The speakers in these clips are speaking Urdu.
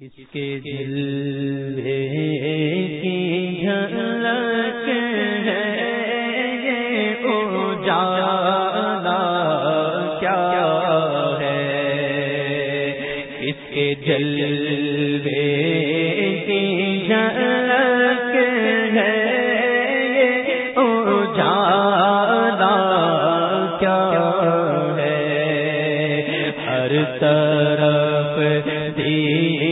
کس کے دل کی جھلک ہے او جانا کیا ہے؟ کس کے جلوے کی جھلک ہے او جانا کیا ہے؟ ہر طرف تکتا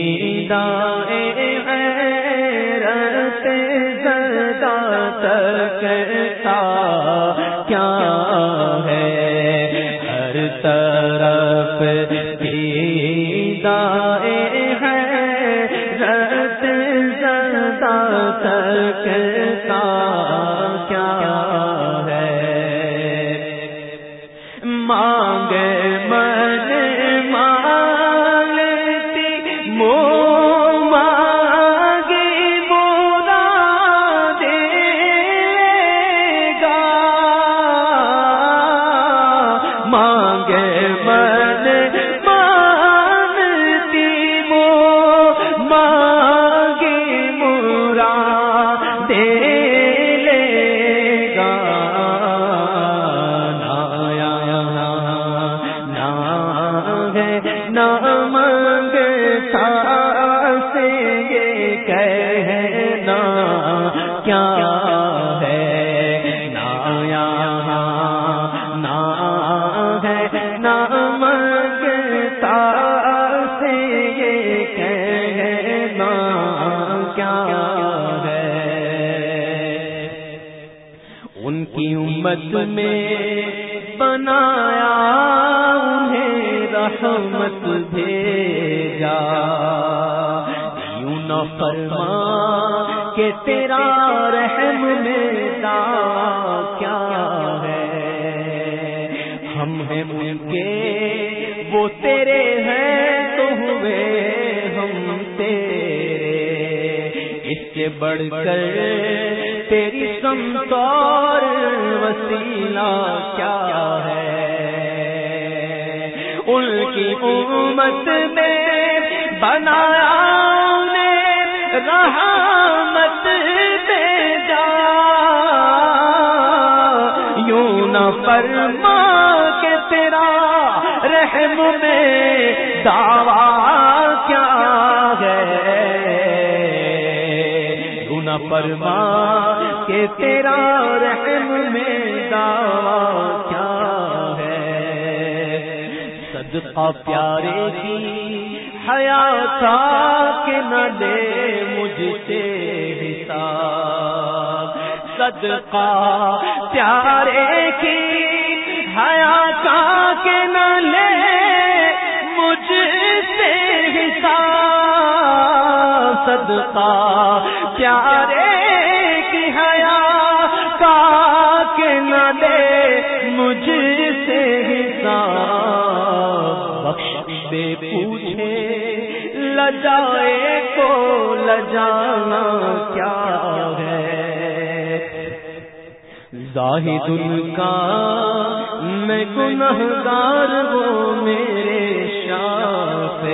بھیجا یوں نہ فرما کہ تیرا رحم میرا کیا ہے۔ ہم ہیں ان کے، وہ تیرے ہیں تو ہوئے ہم تیرے۔ اس سے بڑھ کر تیری سمتور وسیلہ کیا ہے۔ ان کی امت میں بنایا نے رحمت دے جا۔ یوں نہ فرما کے تیرا رحم میں دعویٰ کیا ہے۔ یوں نہ فرما کہ تیرا رحم میں دعویٰ کیا ہے۔ صدقہ پیارے کی حیات کے نہ دے مجھ سے حساب۔ صدقہ پیارے کی حیات کے نہ لے مجھ سے حساب۔ صدقہ پیارے کی حیات کے نہ دے مجھ پوچھے لجائے کو لجانا کیا ہے؟ زاہد کا میں گنہگار وہ میرے شاہ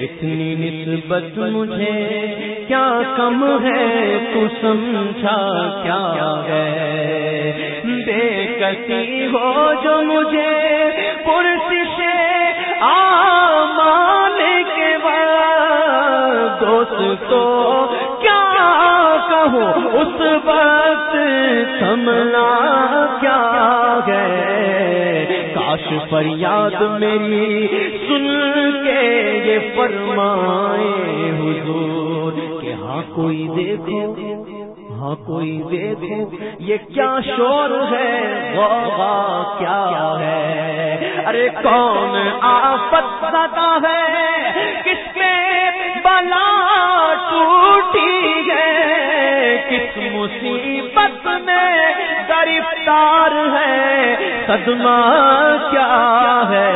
اتنی نسبت مجھے کیا کم ہے؟ تو سمجھا کیا ہے؟ بے کسی ہو جو مجھے پرسش آمان کے بعد دوست تو کیا کہوں؟ اس وقت سمنا کیا ہے؟ کاش فریاد میری سن کے یہ فرمائے حضور کہ ہاں کوئی دیکھو ہاں کوئی دیکھو، یہ کیا شور ہے؟ غوغا کیا ہے؟ ارے کون آفت زدہ ہے؟ کس کے بلا ٹوٹی ہے؟ کس مصیبت میں گرفتار ہے؟ صدمہ کیا ہے؟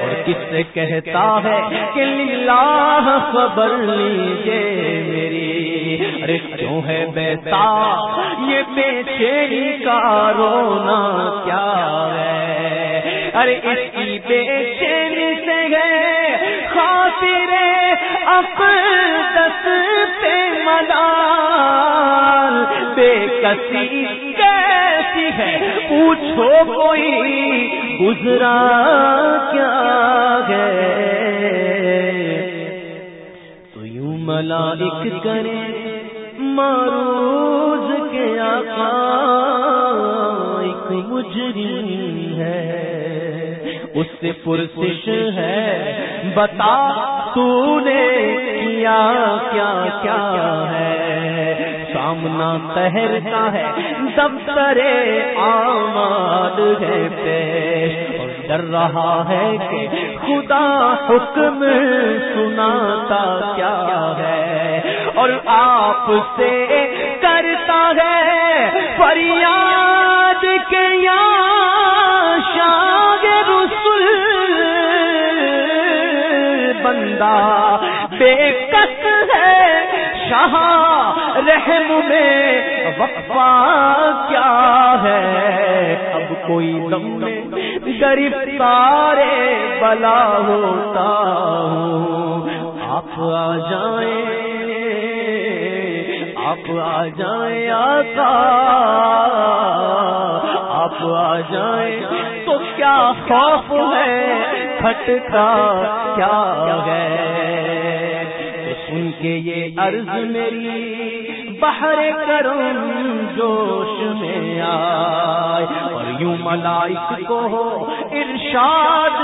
اور کس سے کہتا ہے کہ للہ خبر لیجیے میری کیوں ہے بیتا یہ بے چینی کا رونا کیا ہے؟ ارے اس کی بے چینی سے ہے خاص خاطر اقدس پہ مدار بے کسی کیسی ہے؟ پوچھو کوئی گزرا کیا ہے؟ تو یوں ملائک کرے ماروز کے آقا ایک مجرم ہے۔ اس سے پرسش ہے۔ بتا تو نے کیا کیا کیا ہے۔ سامنا تہرتا ہے، دفتر آماد ہے پیش۔ ڈر رہا ہے کہ خدا حکم سناتا کیا ہے اور آپ سے کرتا ہے فریاد کے یا بندہ بے کس ہے شاہ رحم میں وقفا کیا ہے؟ اب کوئی دم میں گرفتار بلا ہوتا ہوں۔ آپ آ جائیں، آپ آ جائیں آقا۔ آپ آ جائیں تو کیا خوف ہے؟ کھٹکا کیا ہے؟ سن کے یہ عرض میری باہر کرم جوش میں آئے۔ اور یوں ملائک کو ارشاد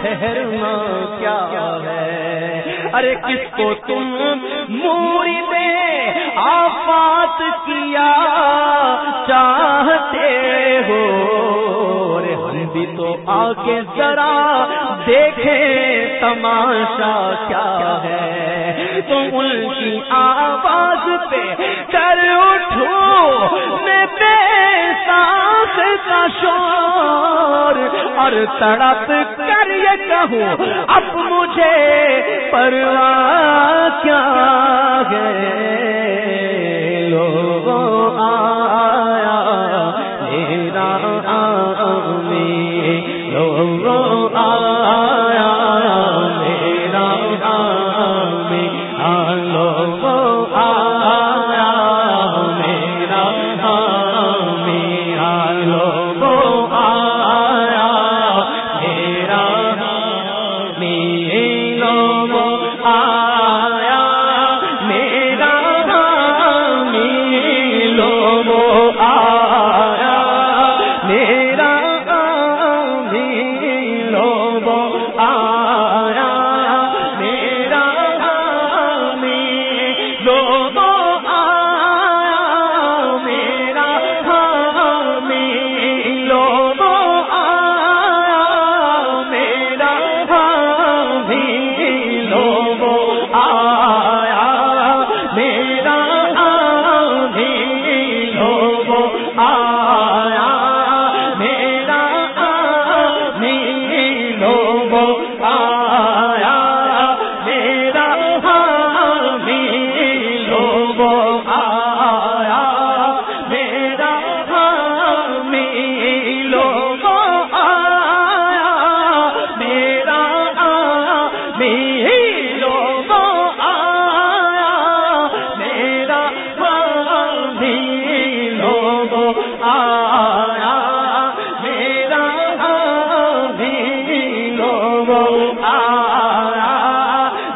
ٹھہرنا کیا ہے؟ ارے کس کو تم موری میں آفات کیا چاہتے ہو؟ بھی تو آ کے ذرا دیکھے تماشا کیا ہے۔ تم ان کی آواز پہ کر اٹھو، میں بے سانس کا شور اور تڑپ کر یہ کہوں، اب مجھے پرواہ کیا ہے۔ اللہ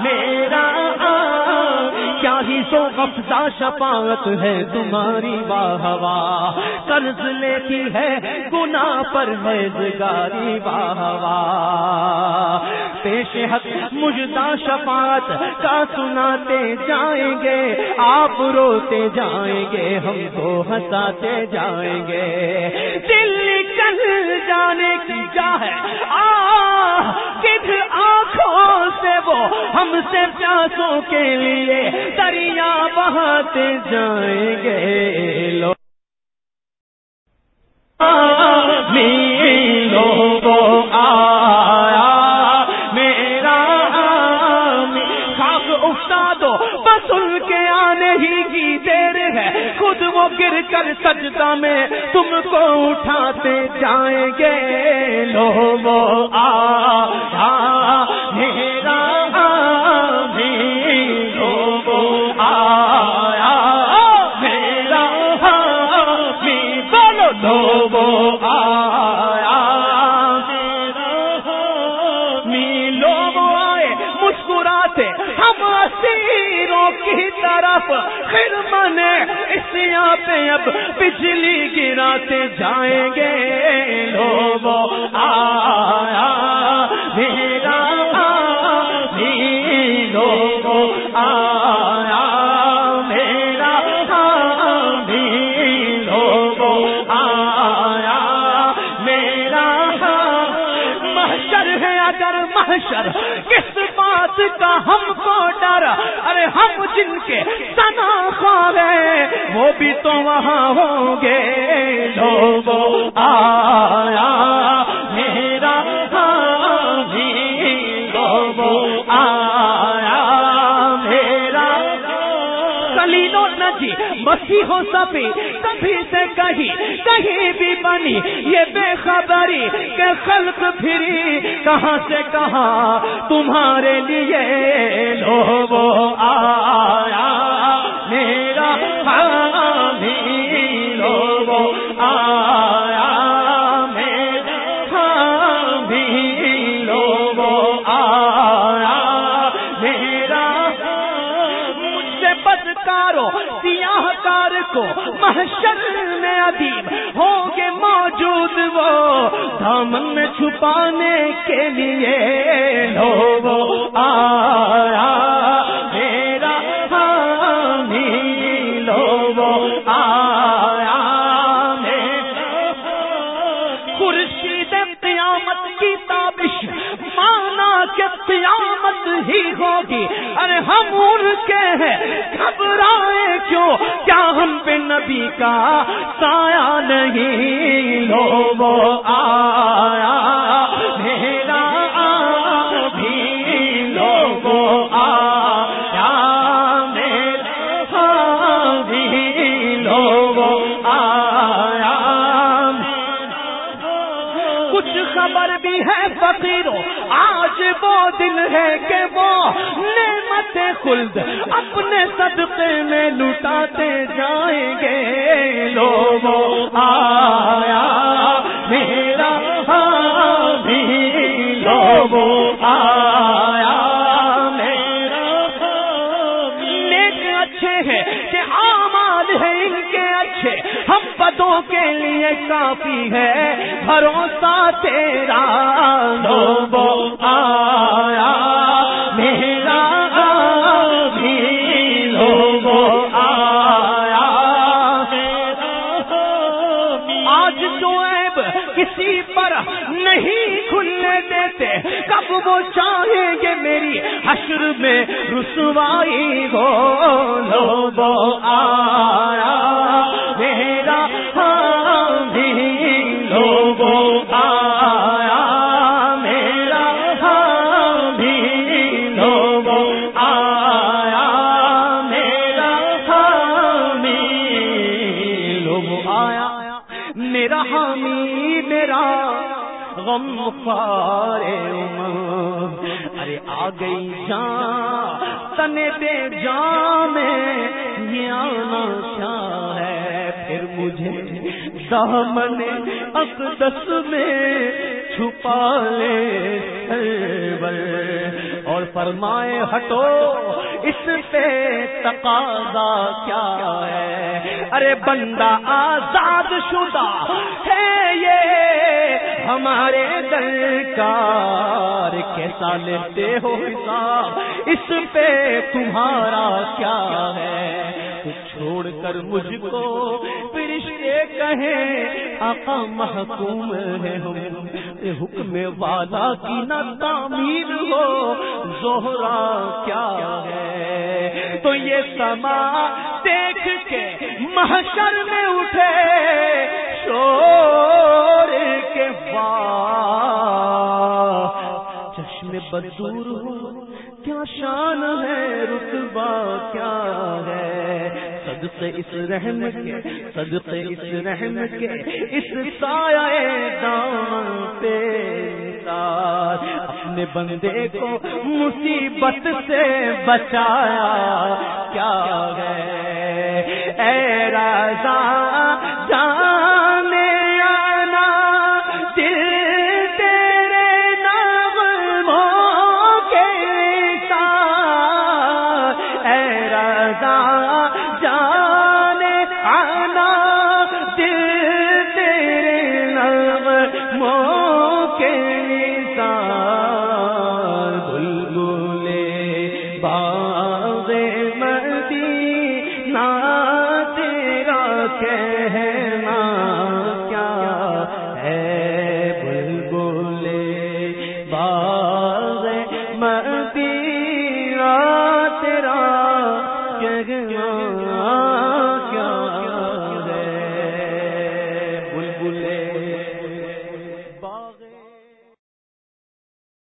میرا کیا ہی سو افزا شفاعت ہے تمہاری واہ واہ قرض لیتی ہے گنا پر ہے زگاری واہ واہ پیش حق مجدہ شفاعت کا سناتے جائیں گے، آپ روتے جائیں گے، ہم کو ہنساتے جائیں گے۔ جانے کی جا ہے۔ آ آنکھوں سے وہ ہم سے پیاسوں کے لیے دریا بہاتے جائیں گے۔ لو کر سجدہ میں تم کو اٹھاتے جائیں گے لو وہ آ یہاں اب بجلی گراتے جائیں گے۔ لوگوں، آیا، میرا لوگوں، آیا، میرا بھی لوگوں، آیا، میرا محشر ہے اگر محشر، کس بات کا ہم کو ارے ہم جن کے سنا خواب وہ بھی تو وہاں ہوں گے۔ لوگوں آیا، میرا بھی لوگوں آیا، میرا۔ کلینو نجی مسیح ہو سبھی کبھی سے کہیں کہیں بھی بنی یہ بے خبری کہ خلق پھری، کہاں سے کہاں تمہارے لیے لوگوں آیا، میرا ہاں سے سیاہ کار کو محشر میں ادیب ہوں گے موجود وہ دامن چھپانے کے لیے لوگوں آیا قیامت ہی ہوگی ارے ہم ان کے ہیں، گھبرائے کیوں؟ کیا ہم پہ نبی کا سایہ نہیں؟ لو آیا۔ وہ دن ہے کہ وہ نعمت خلد اپنے صدقے میں لٹاتے جائیں گے۔ لوگوں آیا، میرے کے لیے کافی ہے۔ بھروسہ تیرا لوگوں آیا۔ میرا بھی لوگوں آیا۔ آج تو ایب کسی پر نہیں کھلنے دیتے۔ کب وہ چاہیں گے میری حشر میں رسوائی ہو۔ لوگوں آیا۔ غم فارے ارے آ گئی جان، تنے دے جان میں یہ آنا کیا ہے۔ پھر مجھے دامن اقدس میں چھپا لے سرور۔ اور فرمائے، ہٹو، اس پہ تقاضا کیا ہے؟ ارے بندہ آزاد شدہ ہے یہ۔ ہمارے درکار کیسا لیتے ہو حساب؟ اس پہ تمہارا کیا ہے؟ چھوڑ کر مجھ کو فرشتے کہیں، آقا محکوم ہے ہم حکم والا کی نہ تعمیر ہو۔ زہرا کیا ہے؟ تو یہ سما دیکھ کے محشر میں اٹھے، شور کے بعد چشم بدور ہو، کیا شان ہے؟ رتبہ کیا ہے؟ صدقے اس رحم کے، صدقے اس رحم کے، اس سایہ دام پہ اپنے بندے کو مصیبت سے بچایا کیا ہے؟ اے راجا جان